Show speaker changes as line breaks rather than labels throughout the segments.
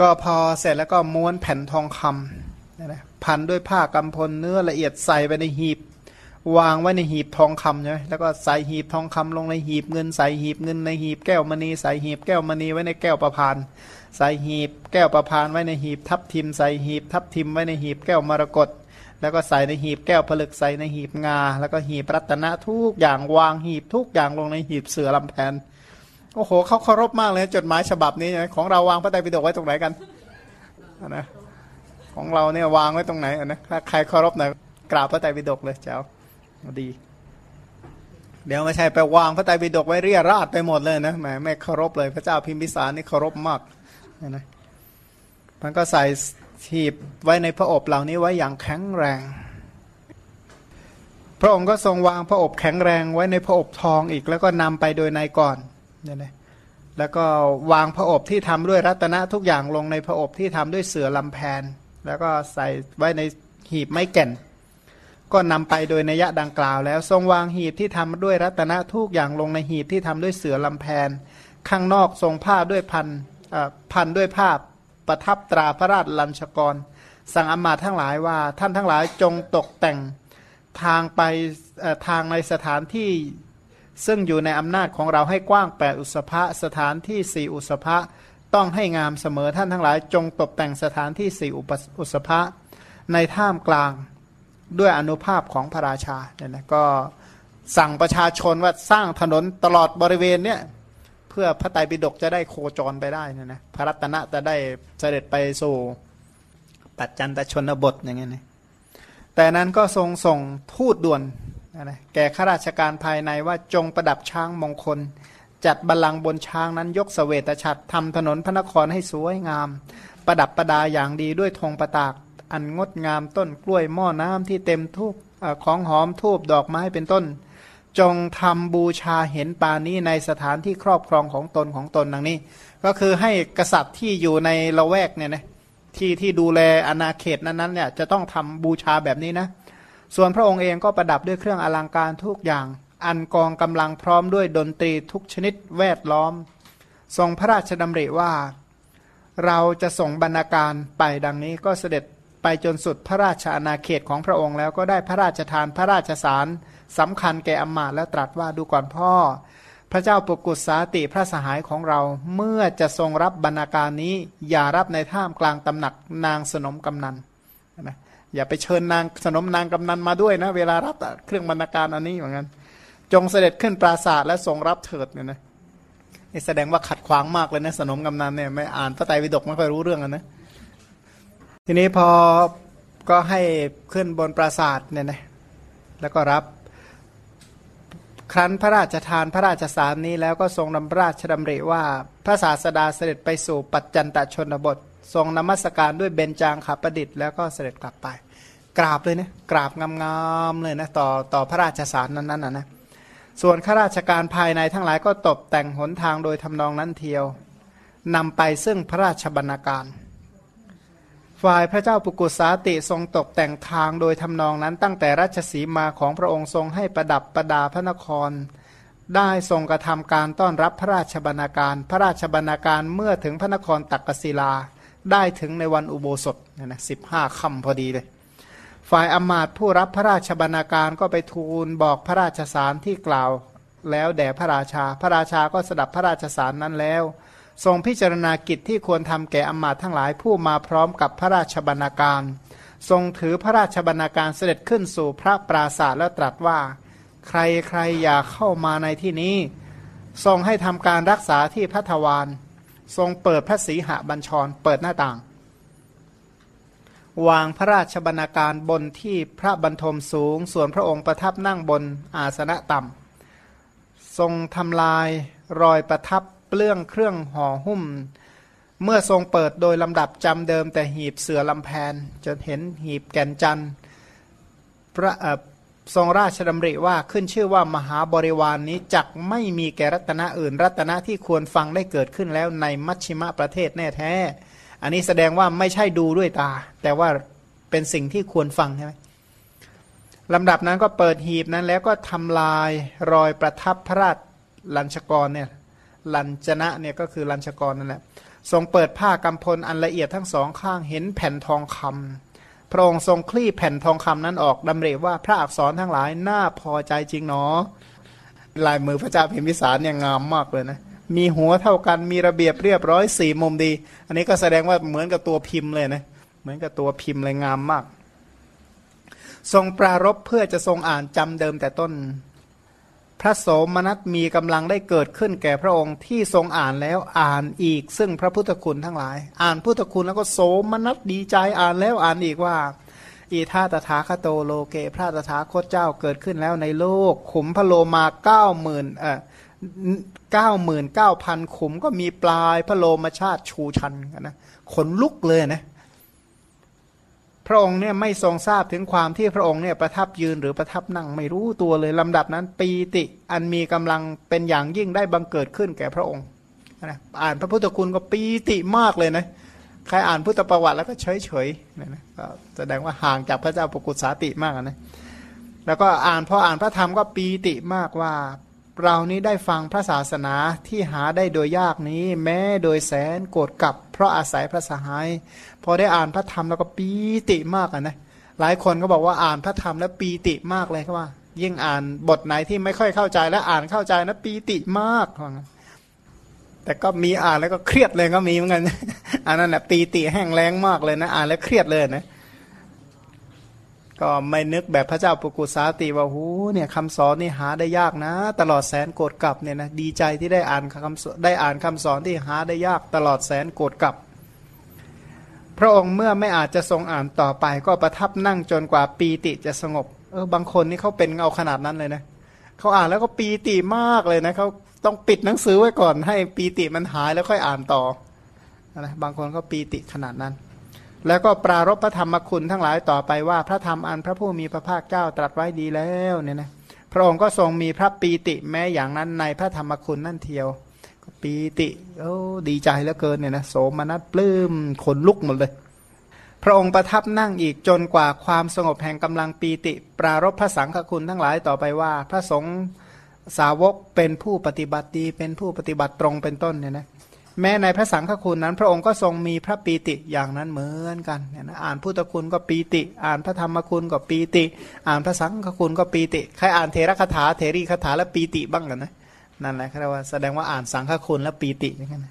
ก็พอเสร็จแล้วก็ม้วนแผ่นทองคำนะพันด้วยผ้ากำพลเนื้อละเอียดใส่ไปในหีบ วางไว้ในหีบทองคำใช่ไหมแล้วก็ใส่หีบทองคำลงในหีบเงินใส่หีบเงินในหีบแก้วมณีใส่หีบแก้วมณีไว้ในแก้วประพานใส่หีบแก้วประพานไว้ในหีบทับทิมใส่หีบทับทิมไว้ในหีบแก้วมรกตแล้วก็ใส่ในหีบแก้วผลึกใส่ในหีบงา แล้วก็หีบรัตนะทุกอย่างวางหีบทุกอย่างลงในหีบเสือลำแพน โอ้โหเขาเคารพมากเลยจดหมายฉบับนี้ของเราวางพระไตรปิฎกไว้ตรงไหนกันนะของเราเนี่ยวางไว้ตรงไหนนะถ้าใครเคารพหน่อยกราบพระไตรปิฎกเลยเจ้าดี เดี๋ยวไม่ใช่ไปวางพระไตรปิฎกไว้เรียราดไปหมดเลยนะแหมไม่เคารพเลยพระเจ้าพิมพิสารนี่เคารพมากนะมันก็ใส่ทีบไว้ในพระอบเหล่านี้ไว้อย่างแข็งแรง พระองค์ก็ทรงวางพระอบแข็งแรงไว้ในพระอบทองอีกแล้วก็นำไปโดยในก่อน เนี่ยนะแล้วก็วางพระอบที่ทำด้วยรัตนะทุกอย่างลงในพระอบที่ทำด้วยเสือลำแพน แล้วก็ใส่ไว้ในหีบไม้แก่น ก็นำไปโดยนัยดังกล่าว แล้วทรงวางหีบที่ทำด้วยรัตนะทุกอย่างลงในหีบที่ทำด้วยเสือลำแพน ข้างนอกทรงผ้าด้วยพันพันด้วยผ้าประทับตราพระราชลัญชกร สั่งอมาตทั้งหลายว่าท่านทั้งหลายจงตกแต่งทางไปทางในสถานที่ ซึ่งอยู่ในอำนาจของเราให้กว้างแปดอุสภะสถานที่สี่อุสภะต้องให้งามเสมอท่านทั้งหลาย จงตกแต่งสถานที่สี่อุสภะในท่ามกลางด้วยอนุภาพของพระราชาเนี่ยนะก็สั่งประชาชนว่าสร้างถนนตลอดบริเวณเนี่ยเพื่อพระไตรปิฎกจะได้โคจรไปได้นะนะพระรัตนะจะได้เสด็จไปสู่ปัจจันตชนบทอย่างเงี้ยนะแต่นั้นก็ทรงส่งทูตด่วน นะแก่ข้าราชการภายในว่าจงประดับช้างมงคล จัดบัลลังก์บนช้างนั้นยกสเสวตฉัตรทำถนนพระนครให้สวยงาม ประดับประดาอย่างดีด้วยธงประตาก อันงดงามต้นกล้วยหม้อน้ำที่เต็มทูบของหอมทูบดอกไม้เป็นต้น จงทำบูชาเห็นปานี้ในสถานที่ครอบครองของตนของตนดังนี้ ก็คือให้กษัตริย์ที่อยู่ในละแวกเนี่ยนะที่ที่ดูแลอาณาเขตนั้นๆเนี่ยจะต้องทำบูชาแบบนี้นะ ส่วนพระองค์เองก็ประดับด้วยเครื่องอลังการทุกอย่าง อันกองกำลังพร้อมด้วยดนตรีทุกชนิดแวดล้อม ทรงพระราชดำริว่า เราจะส่งบรรณาการไปดังนี้ก็เสด็จไปจนสุดพระราชอาณาเขตของพระองค์แล้วก็ได้พระราชทานพระราชสารสำคัญแก่อมาตแล้วตรัสว่าดูก่อนพ่อ พระเจ้าปกุศสาติพระสหายของเราเมื่อจะทรงรับบรรณาการนี้อย่ารับในท่ามกลางตำหนักนางสนมกำนันนะ อย่าไปเชิญนางสนมนางกำนันมาด้วยนะ เวลารับเครื่องบรรณาการอันนี้เหมือนกันจงเสด็จขึ้นปราศาสตร์และทรงรับเถิดเนี่ยนะนี่แสดงว่าขัดขวางมากเลยนะสนมกำนันเนี่ยไม่อ่านพระไตรปิฎกไม่ค่อยรู้เรื่องนนะทีนี้พอก็ให้ขึ้นบนปราศาสตร์เนี่ยนะแล้วก็รับครั้นพระราชทานพระราชสารนี้แล้วก็ทรงนำราชดำริว่าพระศาสดาเสด็จไปสู่ปัจจันตชนบท ทรงนมัสการด้วยเบญจางขับประดิษฐ์แล้วก็เสด็จกลับไป กราบเลยนะกราบงามๆเลยนะต่อต่อพระราชสารนั้นๆนะนะส่วนข้าราชการภายในทั้งหลายก็ตบแต่งหนทางโดยทำนองนั้นเทียวนำไปซึ่งพระราชบรรณาการ ฝ่ายพระเจ้าปุกุสาติทรงตกแต่งทางโดยทำนองนั้น ตั้งแต่ราชสีมาของพระองค์ทรงให้ประดับประดาพระนคร ได้ทรงกระทำการต้อนรับพระราชบรรณาการ พระราชบรรณาการเมื่อถึงพระนครตักกศิลา ได้ถึงในวันอุโบสถนะนะสิบห้าค่ำพอดีเลย ฝ่ายอมาตผู้รับพระราชบรรณาการก็ไปทูลบอกพระราชสารที่กล่าว แล้วแด่พระราชา พระราชาก็สดับพระราชสารนั้นแล้ว ทรงพิจารณากิจที่ควรทำแก่อมาตทั้งหลายผู้มาพร้อมกับพระราชบรรณาการ ทรงถือพระราชบรรณาการเสด็จขึ้นสู่พระปราศาสแล้วตรัสว่า ใครใครอย่าเข้ามาในที่นี้ ทรงให้ทำการรักษาที่พระทวาร ทรงเปิดพระสีหบัญชร เปิดหน้าต่าง วางพระราชบรรณาการบนที่พระบรรทมสูง ส่วนพระองค์ประทับนั่งบนอาสนะต่ำทรงทำลายรอยประทับเปลื้องเครื่องห่อหุ้ม เมื่อทรงเปิดโดยลำดับจำเดิมแต่หีบเสือลำแพนจนเห็นหีบแก่นจันทร์พระ ทรงราชดำริว่าขึ้นชื่อว่ามหาบริวารนนี้จักไม่มีแกรัตนะอื่น รัตนะที่ควรฟังได้เกิดขึ้นแล้วในมัชชิมะประเทศแน่แท้ อันนี้แสดงว่าไม่ใช่ดูด้วยตา แต่ว่าเป็นสิ่งที่ควรฟังใช่ไหมลำดับนั้นก็เปิดหีบนั้นแล้วก็ทำลายรอยประทับพระราชลัญชกรเนี่ยลัญจนะเนี่ยก็คือลัญชกรนั่นแหละทรงเปิดผ้ากำพลอันละเอียดทั้งสองข้างเห็นแผ่นทองคำ พระองค์ทรงคลี่แผ่นทองคำนั้นออกดำเรว่าพระอักษรทั้งหลายน่าพอใจจริงเนาะลายมือพระเจ้าพิมพิสารเนี่ยงามมากเลยนะมีหัวเท่ากันมีระเบียบเรียบร้อยสี่มุมดี อันนี้ก็แสดงว่าเหมือนกับตัวพิมพ์เลยนะเหมือนกับตัวพิมพ์เลยงามมาก ทรงปรารบเพื่อจะทรงอ่านจำเดิมแต่ต้น พระโสมนัสมีกำลังได้เกิดขึ้นแก่พระองค์ที่ทรงอ่านแล้วอ่านอีก ซึ่งพระพุทธคุณทั้งหลาย อ่านพุทธคุณแล้วก็โสมนัสดีใจอ่านแล้วอ่านอีกว่า อีท่าตถาคโตโลเก พระตถาคตเจ้าเกิดขึ้นแล้วในโลก ขุมพระโลมาเก้าหมื่นเอ่อเก้าหมื่นเก้าพันขุมก็มีปลายพระโลมาชาติชูชันกันนะขนลุกเลยนะ พระองค์เนี่ยไม่ทรงทราบถึงความที่พระองค์เนี่ยประทับยืนหรือประทับนั่งไม่รู้ตัวเลยลำดับนั้น ปีติอันมีกำลังเป็นอย่างยิ่งได้บังเกิดขึ้นแก่พระองค์นะอ่านพระพุทธคุณก็ปีติมากเลยนะใครอ่านพุทธประวัติแล้วก็เฉยเฉยนะนะก็แสดงว่าห่างจากพระเจ้าปกุศาติมากนะแล้วก็อ่านพออ่านพระธรรมก็ปีติมากว่าเรานี้ได้ฟังพระศาสนาที่หาได้โดยยากนี้ แม้โดยแสนโกรธกับ เพราะอาศัยพระสหาย พอได้อ่านพระธรรมแล้วก็ปีติมากนะหลายคนก็บอกว่าอ่านพระธรรมแล้วปีติมากเลยเขาว่า ยิ่งอ่านบทไหนที่ไม่ค่อยเข้าใจแล้วอ่านเข้าใจนะปีติมากแต่ก็มีอ่านแล้วก็เครียดเลยก็มีเหมือนกันอันนั้นแหละปีติแห้งแรงมากเลยนะ อ่านแล้วเครียดเลยนะ ก็ไม่นึกแบบพระเจ้าปุกุสาติว่าหูเนี่ยคำสอนนี่หาได้ยากนะ ตลอดแสนโกรธกับเนี่ยนะดีใจที่ได้อ่านคำได้อ่านคำสอนที่หาได้ยากตลอดแสนโกรธกับ พระองค์เมื่อไม่อาจจะทรงอ่านต่อไป ก็ประทับนั่งจนกว่าปีติจะสงบเออบางคนนี่เขาเป็นเอาขนาดนั้นเลยนะเขาอ่านแล้วก็ปีติมากเลยนะเขาต้องปิดหนังสือไว้ก่อนให้ปีติมันหายแล้วค่อยอ่านต่อนะบางคนก็ปีติขนาดนั้น แล้วก็ปรารบพระธรรมคุณทั้งหลายต่อไปว่าพระธรรมอันพระผู้มีพระภาคเจ้าตรัสไว้ดีแล้วเนี่ยนะพระองค์ก็ทรงมีพระปีติแม้อย่างนั้นในพระธรรมคุณนั่นเทียวปีติโอ้ดีใจเหลือเกินเนี่ยนะโสมนัสปลื้มขนลุกหมดเลย พระองค์ประทับนั่งอีกจนกว่าความสงบแห่งกำลังปีติ ปรารบพระสังฆคุณทั้งหลายต่อไปว่า พระสงฆ์สาวกเป็นผู้ปฏิบัติดีเป็นผู้ปฏิบัติตรงเป็นต้นเนี่ยนะ แม้ในพระสังฆคุณนั้น พระองค์ก็ทรงมีพระปีติอย่างนั้นเหมือนกันเนี่ยนะอ่านพุทธคุณก็ปีติ อ่านพระธรรมคุณก็ปีติ อ่านพระสังฆคุณก็ปีติใครอ่านเทระคาถาเทรีคาถาแล้วปีติบ้างกันนะนั่นแหละครับว่าแสดงว่าอ่านสังฆคุณแล้วปีตินี่กัน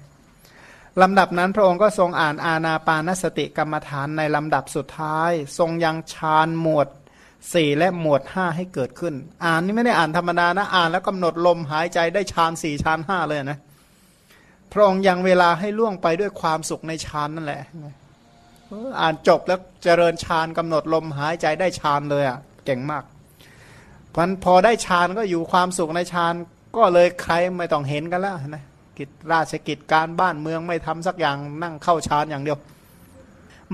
ลำดับนั้นพระองค์ก็ทรงอ่านอาณาปานสติกรรมฐานในลำดับสุดท้าย ทรงยังฌานหมวดสี่และหมวดห้าให้เกิดขึ้น อ่านนี่ไม่ได้อ่านธรรมดานะอ่านแล้วกำหนดลมหายใจได้ฌานสี่ฌานห้าเลยนะ ระองค์ยังเวลาให้ล่วงไปด้วยความสุขในฌานนั่นแหละ อ่านจบแล้วเจริญฌานกำหนดลมหายใจได้ฌานเลยอะเก่งมากพันพอได้ฌานก็อยู่ความสุขในฌานก็เลยใครไม่ต้องเห็นกันแล้วนะกิจราชกิจการบ้านเมืองไม่ทำสักอย่างนั่งเข้าฌานอย่างเดียว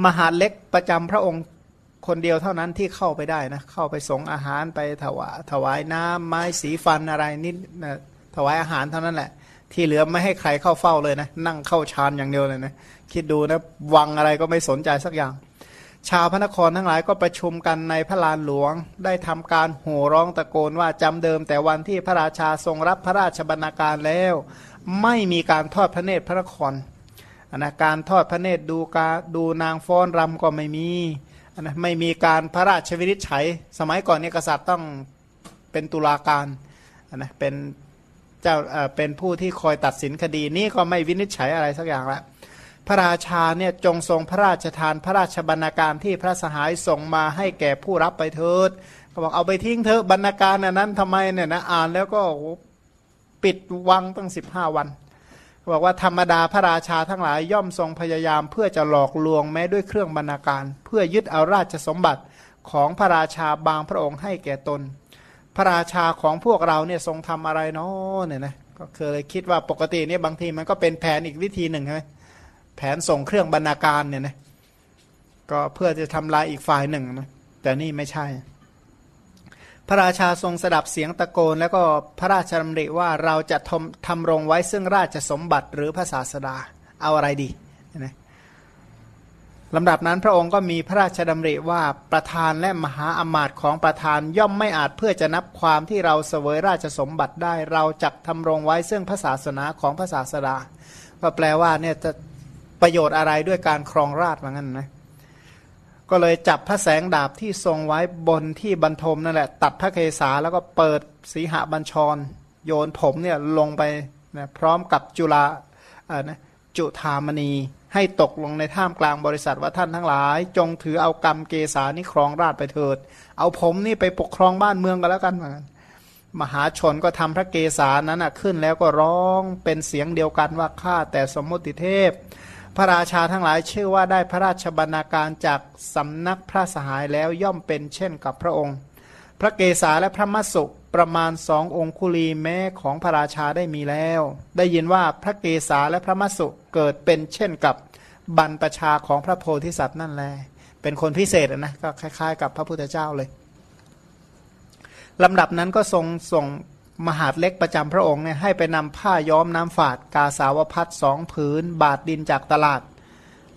มหาเล็กประจำพระองค์คนเดียวเท่านั้นที่เข้าไปได้นะเข้าไปส่งอาหารไปถวายถวายน้ำไม้สีฟันอะไรนิดนะถวายอาหารเท่านั้นแหละ ที่เหลือไม่ให้ใครเข้าเฝ้าเลยนะ นั่งเข้าฌานอย่างเดียวเลยนะ คิดดูนะ วังอะไรก็ไม่สนใจสักอย่าง ชาวพระนครทั้งหลายก็ประชุมกันในพระลานหลวง ได้ทำการโห่ร้องตะโกนว่าจำเดิมแต่วันที่พระราชาทรงรับพระราชบรรณาการแล้ว ไม่มีการทอดพระเนตรพระนครอนาการทอดพระเนตรดูกาดูนางฟ้อนรำก็ไม่มีนะไม่มีการพระราชวินิจฉัย สมัยก่อนเนี่กษัตริย์ต้องเป็นตุลาการนะเป็น เจ้าเป็นผู้ที่คอยตัดสินคดีนี้ก็ไม่วินิจฉัยอะไรสักอย่างละพระราชาเนี่ยจงทรงพระราชทานพระราชบรรณาการที่พระสหายส่งมาให้แก่ผู้รับไปเถิดเขาบอกเอาไปทิ้งเถอะบรรณาการนั้นทำไมเนี่ยนะอ่านแล้วก็ปิดวังตั้งสิบห้าวันเขาบอกว่าธรรมดาพระราชาทั้งหลายย่อมทรงพยายามเพื่อจะหลอกลวงแม้ด้วยเครื่องบรรณาการ เพื่อยึดเอาราชสมบัติของพระราชาบางพระองค์ให้แก่ตน พระราชาของพวกเราเนี่ยทรงทำอะไรเนาะเนี่ยนะก็เคยคิดว่าปกติเนี่ยบางทีมันก็เป็นแผนอีกวิธีหนึ่งใช่ไหมแผนส่งเครื่องบรรณาการเนี่ยนะก็เพื่อจะทำลายอีกฝ่ายหนึ่งนะแต่นี่ไม่ใช่ พระราชาทรงสดับเสียงตะโกน แล้วก็พระราชดำริว่าเราจะทำทำรงไว้ซึ่งราชสมบัติหรือพระศาสดาเอาอะไรดีนะ ลำดับนั้นพระองค์ก็มีพระราชดำริว่าประธานและมหาอมาตย์ของประธานย่อมไม่อาจเพื่อจะนับความที่เราเสวยราชสมบัติได้ เราจักทำรงไว้ซึ่งพระศาสนาของพระศาสดาก็แปลว่าเนี่ยจะประโยชน์อะไรด้วยการครองราชว่างั้นนะก็เลยจับพระแสงดาบที่ทรงไว้บนที่บรรทมนั่นแหละ ตัดพระเกศาแล้วก็เปิดสีหบัญชร โยนผมเนี่ยลงไปนะพร้อมกับจุลาอ่านะจุธามณี ให้ตกลงในท่ามกลางบริษัทว่าท่านทั้งหลาย จงถือเอากรรมเกษานี่ครองราชไปเถิด เอาผมนี่ไปปกครองบ้านเมืองกันแล้วกันเหมือนกันมหาชนก็ทำพระเกศานั้นขึ้นแล้วก็ร้องเป็นเสียงเดียวกันว่าข้าแต่สมมติเทพ พระราชาทั้งหลายชื่อว่าได้พระราชบรรณาการจากสำนักพระสหายแล้วย่อมเป็นเช่นกับพระองค์ พระเกศาและพระมัสสุ ประมาณสององคุลีแม้ของพระราชาได้มีแล้ว ได้ยินว่าพระเกศาและพระมัสุเกิดเป็นเช่นกับบรรพชาของพระโพธิสัตว์นั่นแหละเป็นคนพิเศษนะก็คล้าย ๆ กับพระพุทธเจ้าเลยลำดับนั้นก็ทรงส่งมหาดเล็กประจำพระองค์เนี่ยให้ไปนำผ้าย้อมน้ำฝาด กาสาวพัดสองผืน บาทดินจากตลาด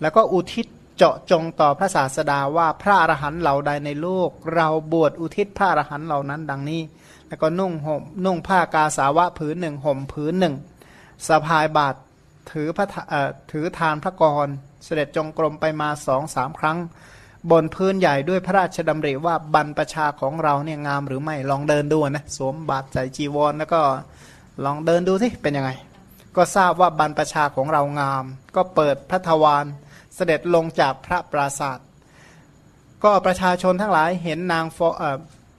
แล้วก็อุทิศเจาะจงต่อพระศาสดาว่าพระอรหันต์เหล่าใดในโลก เราบวชอุทิศพระอรหันต์เหล่านั้นดังนี้ แล้วก็นุ่งห่มนุ่งผ้ากาสาวะผืนหนึ่งห่มผืนหนึ่งสะพายบาทถือพระถือทานพระกร เสด็จจงกรมไปมาสองสามครั้ง บนพื้นใหญ่ด้วยพระราชดำริว่าบรรพชาของเราเนี่ยงามหรือไม่ลองเดินดูนะสวมบาทใส่จีวร แล้วก็ลองเดินดูสิเป็นยังไง ก็ทราบว่าบรรพชาของเรางาม ก็เปิดพระทวารเสด็จลงจากพระปราศาสตร์ก็ประชาชนทั้งหลายเห็นนางฟอ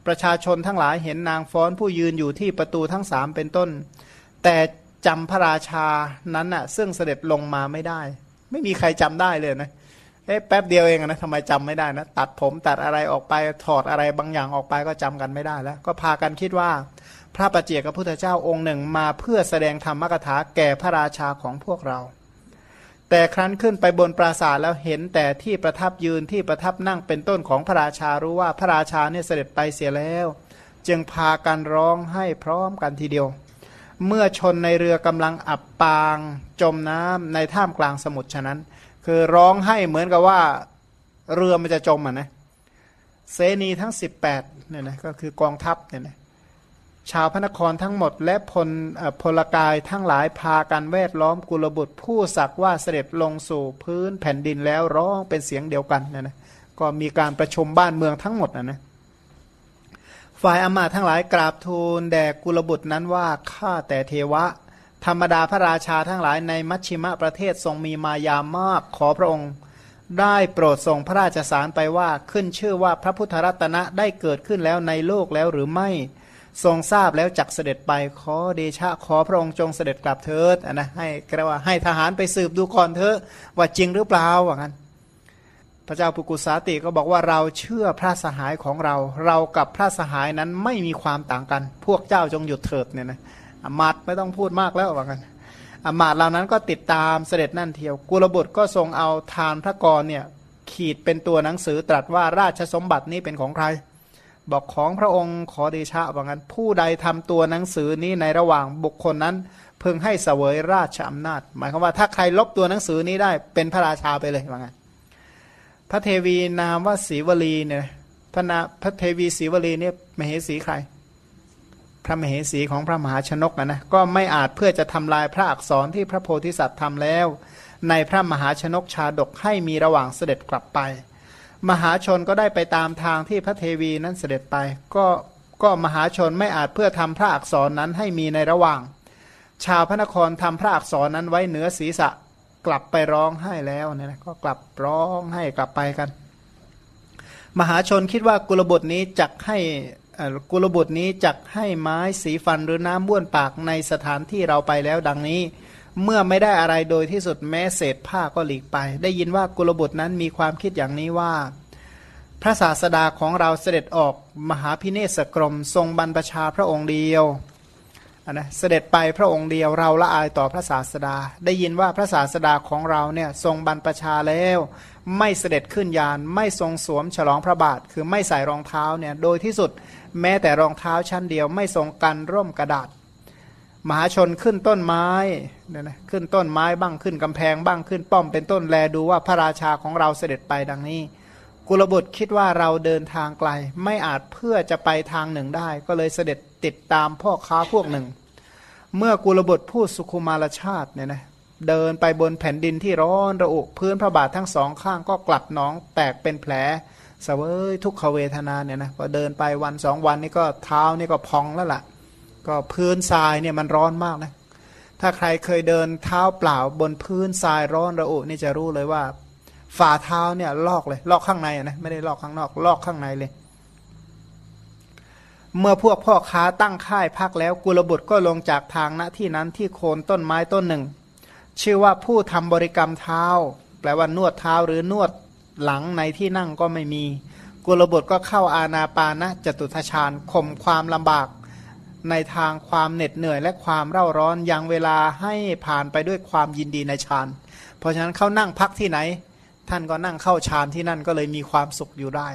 ประชาชนทั้งหลายเห็นนางฟ้อนผู้ยืนอยู่ที่ประตูทั้งสามเป็นต้น แต่จำพระราชานั้นน่ะ ซึ่งเสด็จลงมาไม่ได้ ไม่มีใครจำได้เลยนะเอ๊ะแป๊บเดียวเองนะทำไมจำไม่ได้นะ ตัดผมตัดอะไรออกไปถอดอะไรบางอย่างออกไปก็จำกันไม่ได้แล้ว ก็พากันคิดว่า พระประเจกับพุทธเจ้าองค์หนึ่งมาเพื่อแสดงธรรมกถาแก่พระราชาของพวกเรา แต่ครั้นขึ้นไปบนปราสาทแล้วเห็นแต่ที่ประทับยืนที่ประทับนั่งเป็นต้นของพระราชารู้ว่าพระราชาเนี่ยเสด็จไปเสียแล้ว จึงพากันร้องให้พร้อมกันทีเดียว เมื่อชนในเรือกำลังอับปางจมน้ำในท่ามกลางสมุทรฉะนั้น คือร้องให้เหมือนกับว่าเรือมันจะจมอะนะเซนีทั้ง 18เนี่ยนะก็คือกองทัพเนี่ยนะ ชาวพระนครทั้งหมด และพลพลกายทั้งหลายพากันแวดล้อมกุลบุตร ผู้สักว่าเสด็จลงสู่พื้นแผ่นดินแล้วร้องเป็นเสียงเดียวกันนี่ยนะก็มีการประชุมบ้านเมืองทั้งหมดนะนะฝ่ายอมาทั้งหลายกราบทูลแด่กุลบุตรนั้นว่าข้าแต่เทวะ ธรรมดาพระราชาทั้งหลายในมัชชิมะประเทศทรงมีมายามากขอพระองค์ ได้โปรดส่งพระราชสารไปว่าขึ้นชื่อว่าพระพุทธรัตนะได้เกิดขึ้นแล้วในโลกแล้วหรือไม่ ทรงทราบแล้วจักเสด็จไปขอเดชะขอพระองค์จงเสด็จกลับเถิดนะให้กระว่าให้ทหารไปสืบดูก่อนเถอะว่าจริงหรือเปล่าว่างั้น พระเจ้าปุกุสาติก็บอกว่าเราเชื่อพระสหายของเรา เรากับพระสหายนั้นไม่มีความต่างกัน พวกเจ้าจงหยุดเถิดเนี่ยนะอมาตไม่ต้องพูดมากแล้วว่ากันอมาตเหล่านั้นก็ติดตามเสด็จนั่นเทียวกุลบุตรก็ทรงเอาทานพระกรเนี่ยขีดเป็นตัวหนังสือตรัสว่าราชสมบัตินี้เป็นของใคร บอกของพระองค์ขอเดชะว่างั้น ผู้ใดทำตัวหนังสือนี้ในระหว่างบุคคลนั้นเพิ่งให้เสวยราชอำนาจ หมายความว่าถ้าใครลบตัวหนังสือนี้ได้เป็นพระราชาไปเลยว่างั้นพระเทวีนามว่าศีวลีเนี่ยพระนาพระเทวีศีวลีเนี่ยมเหสีใคร พระมเหสีของพระมหาชนกนะนะก็ไม่อาจเพื่อจะทำลายพระอักษรที่พระโพธิสัตว์ทำแล้ว ในพระมหาชนกชาดกให้มีระหว่างเสด็จกลับไป มหาชนก็ได้ไปตามทางที่พระเทวีนั้นเสด็จไป ก็ก็มหาชนไม่อาจเพื่อทำพระอักษรนั้นให้มีในระหว่าง ชาวพระนครทำพระอักษรนั้นไว้เหนือศีรษะกลับไปร้องไห้แล้วเนี่ยนะก็กลับร้องให้กลับไปกัน มหาชนคิดว่ากุลบุตรนี้จักให้กุลบุตรนี้จักให้ไม้สีฟันหรือน้ำบ้วนปากในสถานที่เราไปแล้วดังนี้ เมื่อไม่ได้อะไรโดยที่สุดแม้เศษผ้าก็หลีกไป ได้ยินว่ากุลบุตรนั้นมีความคิดอย่างนี้ว่า พระศาสดาของเราเสด็จออกมหาพิเนศกรม ทรงบรรพชาพระองค์เดียวนะเสด็จไปพระองค์เดียวเราละอายต่อพระศาสดา ได้ยินว่าพระศาสดาของเราเนี่ยทรงบรรพชาแล้ว ไม่เสด็จขึ้นยานไม่ทรงสวมฉลองพระบาท คือไม่ใส่รองเท้าเนี่ยโดยที่สุดแม้แต่รองเท้าชั้นเดียวไม่ทรงกันร่มกระดาษ มหาชนขึ้นต้นไม้เนี่ยนะขึ้นต้นไม้บ้างขึ้นกำแพงบ้างขึ้นป้อมเป็นต้นแลดูว่าพระราชาของเราเสด็จไปดังนี้ กุลบุตรคิดว่าเราเดินทางไกล ไม่อาจเพื่อจะไปทางหนึ่งได้ ก็เลยเสด็จติดตามพ่อค้าพวกหนึ่ง เมื่อกุลบุตรพูดสุคุมารชาติเนี่ยนะเดินไปบนแผ่นดินที่ร้อนระอุพื้นพระบาททั้งสองข้างก็กลัดหนองแตกเป็นแผลสเสวยทุกขเวทนาเนี่ยนะพอเดินไปวันสองวันนี่ก็เท้านี่ก็พองแล้วล่ะ ก็พื้นทรายเนี่ยมันร้อนมากนะ ถ้าใครเคยเดินเท้าเปล่าบนพื้นทรายร้อนระอุนี่จะรู้เลยว่า ฝ่าเท้าเนี่ยลอกเลย ลอกข้างในนะไม่ได้ลอกข้างนอก ลอกข้างในเลย เมื่อพวกพ่อค้าตั้งค่ายพักแล้วกุลบุตรก็ลงจากทางณที่นั้นที่โคนต้นไม้ต้นหนึ่ง ชื่อว่าผู้ทำบริกรรมเท้า แปลว่านวดเท้าหรือนวดหลังในที่นั่งก็ไม่มีกุลบุตรก็เข้าอาณาปานะจตุทชาญข่มความลำบาก ในทางความเหน็ดเหนื่อยและความเร่าร้อนยังเวลาให้ผ่านไปด้วยความยินดีในฌาน เพราะฉะนั้นเขานั่งพักที่ไหน ท่านก็นั่งเข้าฌานที่นั่นก็เลยมีความสุขอยู่ได้